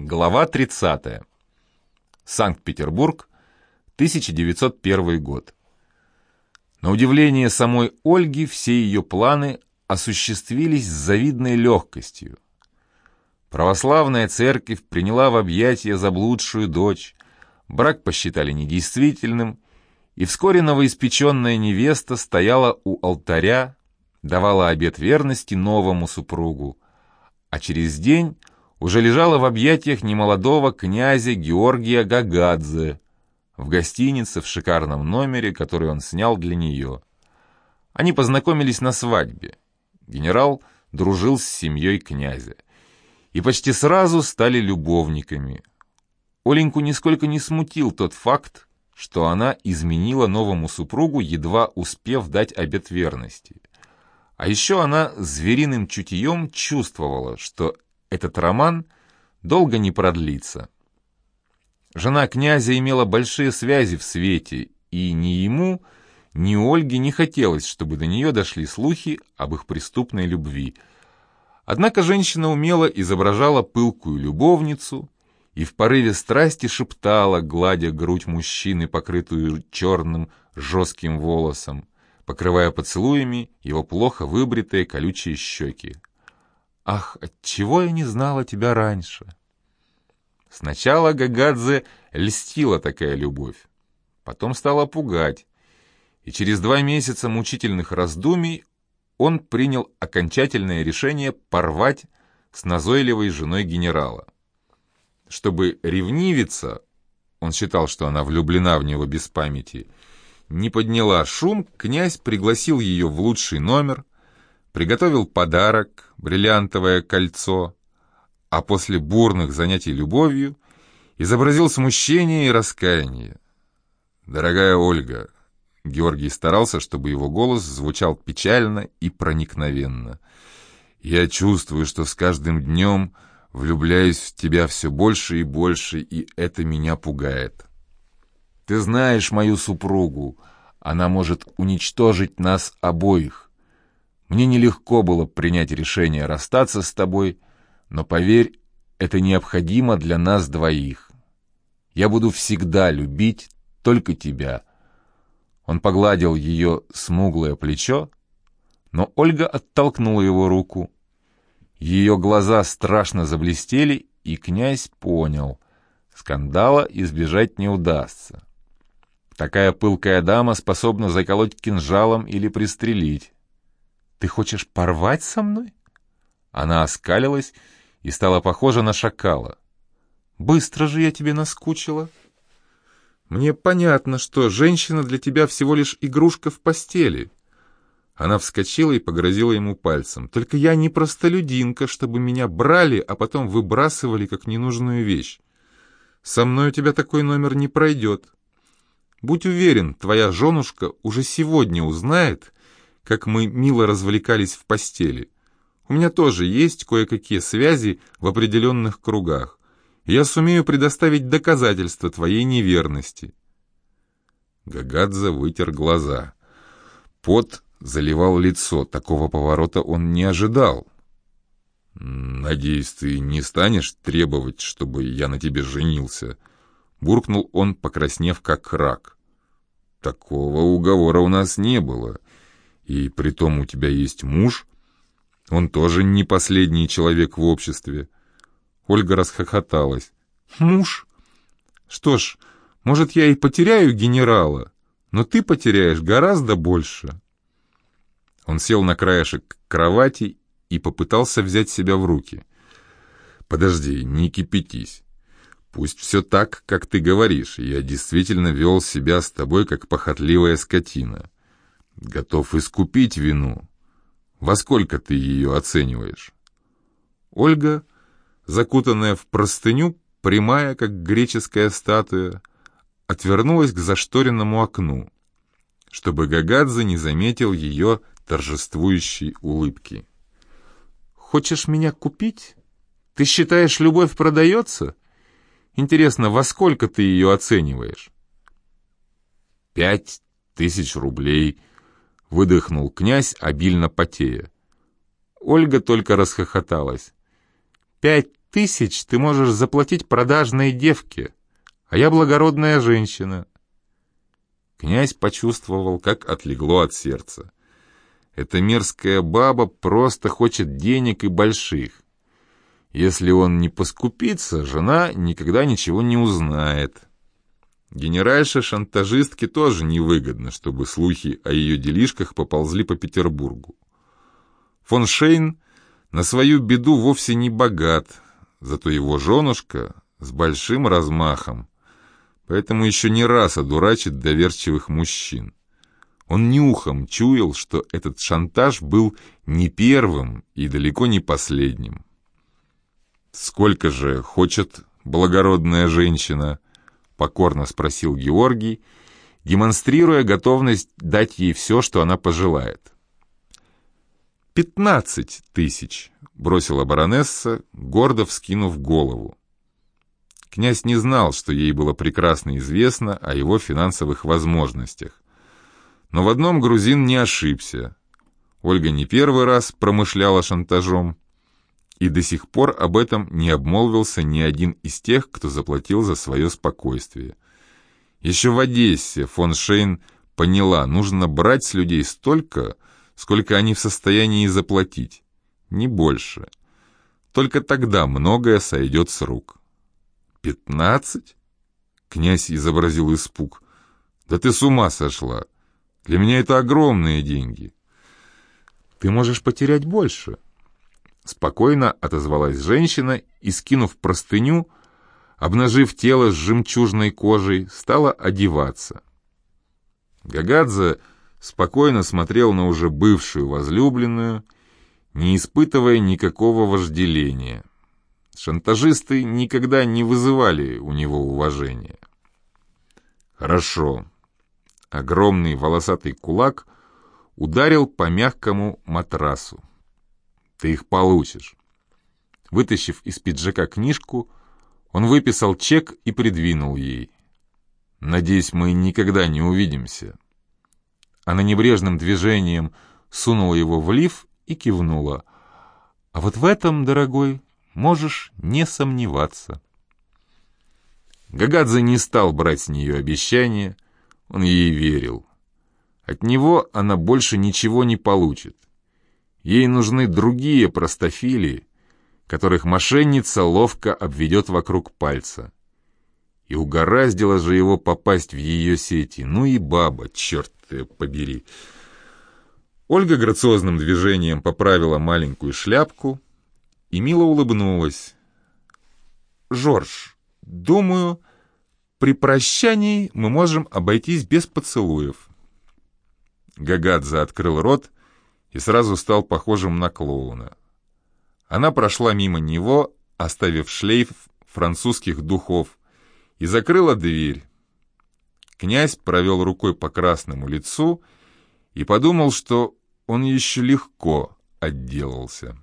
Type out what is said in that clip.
Глава 30. Санкт-Петербург, 1901 год. На удивление самой Ольги все ее планы осуществились с завидной легкостью. Православная церковь приняла в объятия заблудшую дочь, брак посчитали недействительным, и вскоре новоиспеченная невеста стояла у алтаря, давала обет верности новому супругу, а через день уже лежала в объятиях немолодого князя Георгия Гагадзе в гостинице в шикарном номере, который он снял для нее. Они познакомились на свадьбе. Генерал дружил с семьей князя. И почти сразу стали любовниками. Оленьку нисколько не смутил тот факт, что она изменила новому супругу, едва успев дать обет верности. А еще она звериным чутьем чувствовала, что этот роман долго не продлится. Жена князя имела большие связи в свете, и ни ему, ни Ольге не хотелось, чтобы до нее дошли слухи об их преступной любви. Однако женщина умело изображала пылкую любовницу и в порыве страсти шептала, гладя грудь мужчины, покрытую черным жестким волосом, покрывая поцелуями его плохо выбритые колючие щеки. Ах, отчего я не знала тебя раньше? Сначала Гагадзе льстила такая любовь, потом стала пугать, и через два месяца мучительных раздумий он принял окончательное решение порвать с назойливой женой генерала. Чтобы ревнивица, он считал, что она влюблена в него без памяти, не подняла шум, князь пригласил ее в лучший номер, приготовил подарок, бриллиантовое кольцо, а после бурных занятий любовью изобразил смущение и раскаяние. «Дорогая Ольга», Георгий старался, чтобы его голос звучал печально и проникновенно. «Я чувствую, что с каждым днем влюбляюсь в тебя все больше и больше, и это меня пугает. Ты знаешь мою супругу, она может уничтожить нас обоих. Мне нелегко было принять решение расстаться с тобой, но поверь, это необходимо для нас двоих. Я буду всегда любить только тебя». Он погладил ее смуглое плечо, но Ольга оттолкнула его руку. Ее глаза страшно заблестели, и князь понял, скандала избежать не удастся. Такая пылкая дама способна заколоть кинжалом или пристрелить. Ты хочешь порвать со мной?» Она оскалилась и стала похожа на шакала. «Быстро же я тебе наскучила!» «Мне понятно, что женщина для тебя всего лишь игрушка в постели». Она вскочила и погрозила ему пальцем. «Только я не простолюдинка, чтобы меня брали, а потом выбрасывали как ненужную вещь. Со мной у тебя такой номер не пройдет. Будь уверен, твоя женушка уже сегодня узнает, как мы мило развлекались в постели. У меня тоже есть кое-какие связи в определенных кругах. Я сумею предоставить доказательства твоей неверности». Гагадзе вытер глаза. Пот заливал лицо, такого поворота он не ожидал. «Надеюсь, ты не станешь требовать, чтобы я на тебе женился?» Буркнул он, покраснев как рак. «Такого уговора у нас не было. И притом у тебя есть муж. Он тоже не последний человек в обществе. Ольга расхохоталась. Муж? Что ж, может, я и потеряю генерала, но ты потеряешь гораздо больше. Он сел на краешек кровати и попытался взять себя в руки. «Подожди, не кипятись. Пусть все так, как ты говоришь, я действительно вел себя с тобой, как похотливая скотина готов искупить вину. Во сколько ты ее оцениваешь? Ольга, закутанная в простыню, прямая, как греческая статуя, отвернулась к зашторенному окну, чтобы Гагадзе не заметил ее торжествующей улыбки. «Хочешь меня купить? Ты считаешь, любовь продается? Интересно, во сколько ты ее оцениваешь?» «Пять тысяч рублей», — выдохнул князь, обильно потея. Ольга только расхохоталась. «Пять тысяч ты можешь заплатить продажной девке, а я благородная женщина». Князь почувствовал, как отлегло от сердца. Эта мерзкая баба просто хочет денег и больших. Если он не поскупится, жена никогда ничего не узнает. Генеральше-шантажистке тоже невыгодно, чтобы слухи о ее делишках поползли по Петербургу. Фон Шейн на свою беду вовсе не богат, зато его женушка с большим размахом, поэтому еще не раз одурачит доверчивых мужчин. Он нюхом чуял, что этот шантаж был не первым и далеко не последним. «Сколько же хочет благородная женщина?» — покорно спросил Георгий, демонстрируя готовность дать ей все, что она пожелает. «Пятнадцать тысяч», — бросила баронесса, гордо вскинув голову. Князь не знал, что ей было прекрасно известно о его финансовых возможностях. Но в одном грузин не ошибся. Ольга не первый раз промышляла шантажом, и до сих пор об этом не обмолвился ни один из тех, кто заплатил за свое спокойствие. Еще в Одессе фон Шейн поняла, нужно брать с людей столько, сколько они в состоянии заплатить, не больше. Только тогда многое сойдет с рук. «Пятнадцать?» Князь изобразил испуг. «Да ты с ума сошла! Для меня это огромные деньги!» «Ты можешь потерять больше!» Спокойно отозвалась женщина и, скинув простыню, обнажив тело с жемчужной кожей, стала одеваться. Гагадзе спокойно смотрел на уже бывшую возлюбленную, не испытывая никакого вожделения. Шантажисты никогда не вызывали у него уважения. «Хорошо». Огромный волосатый кулак ударил по мягкому матрасу. Ты их получишь. Вытащив из пиджака книжку, он выписал чек и придвинул ей. «Надеюсь, мы никогда не увидимся». Она небрежным движением сунула его в лиф и кивнула. «А вот в этом, дорогой, можешь не сомневаться». Гагадзе не стал брать с нее обещание, он ей верил. От него она больше ничего не получит. Ей нужны другие простофили, которых мошенница ловко обведет вокруг пальца. И угораздило же его попасть в ее сети. Ну и баба, черт побери. Ольга грациозным движением поправила маленькую шляпку и мило улыбнулась. «Жорж, думаю, при прощании мы можем обойтись без поцелуев». Гагадзе открыл рот и сразу стал похожим на клоуна. Она прошла мимо него, оставив шлейф французских духов, и закрыла дверь. Князь провел рукой по красному лицу и подумал, что он еще легко отделался.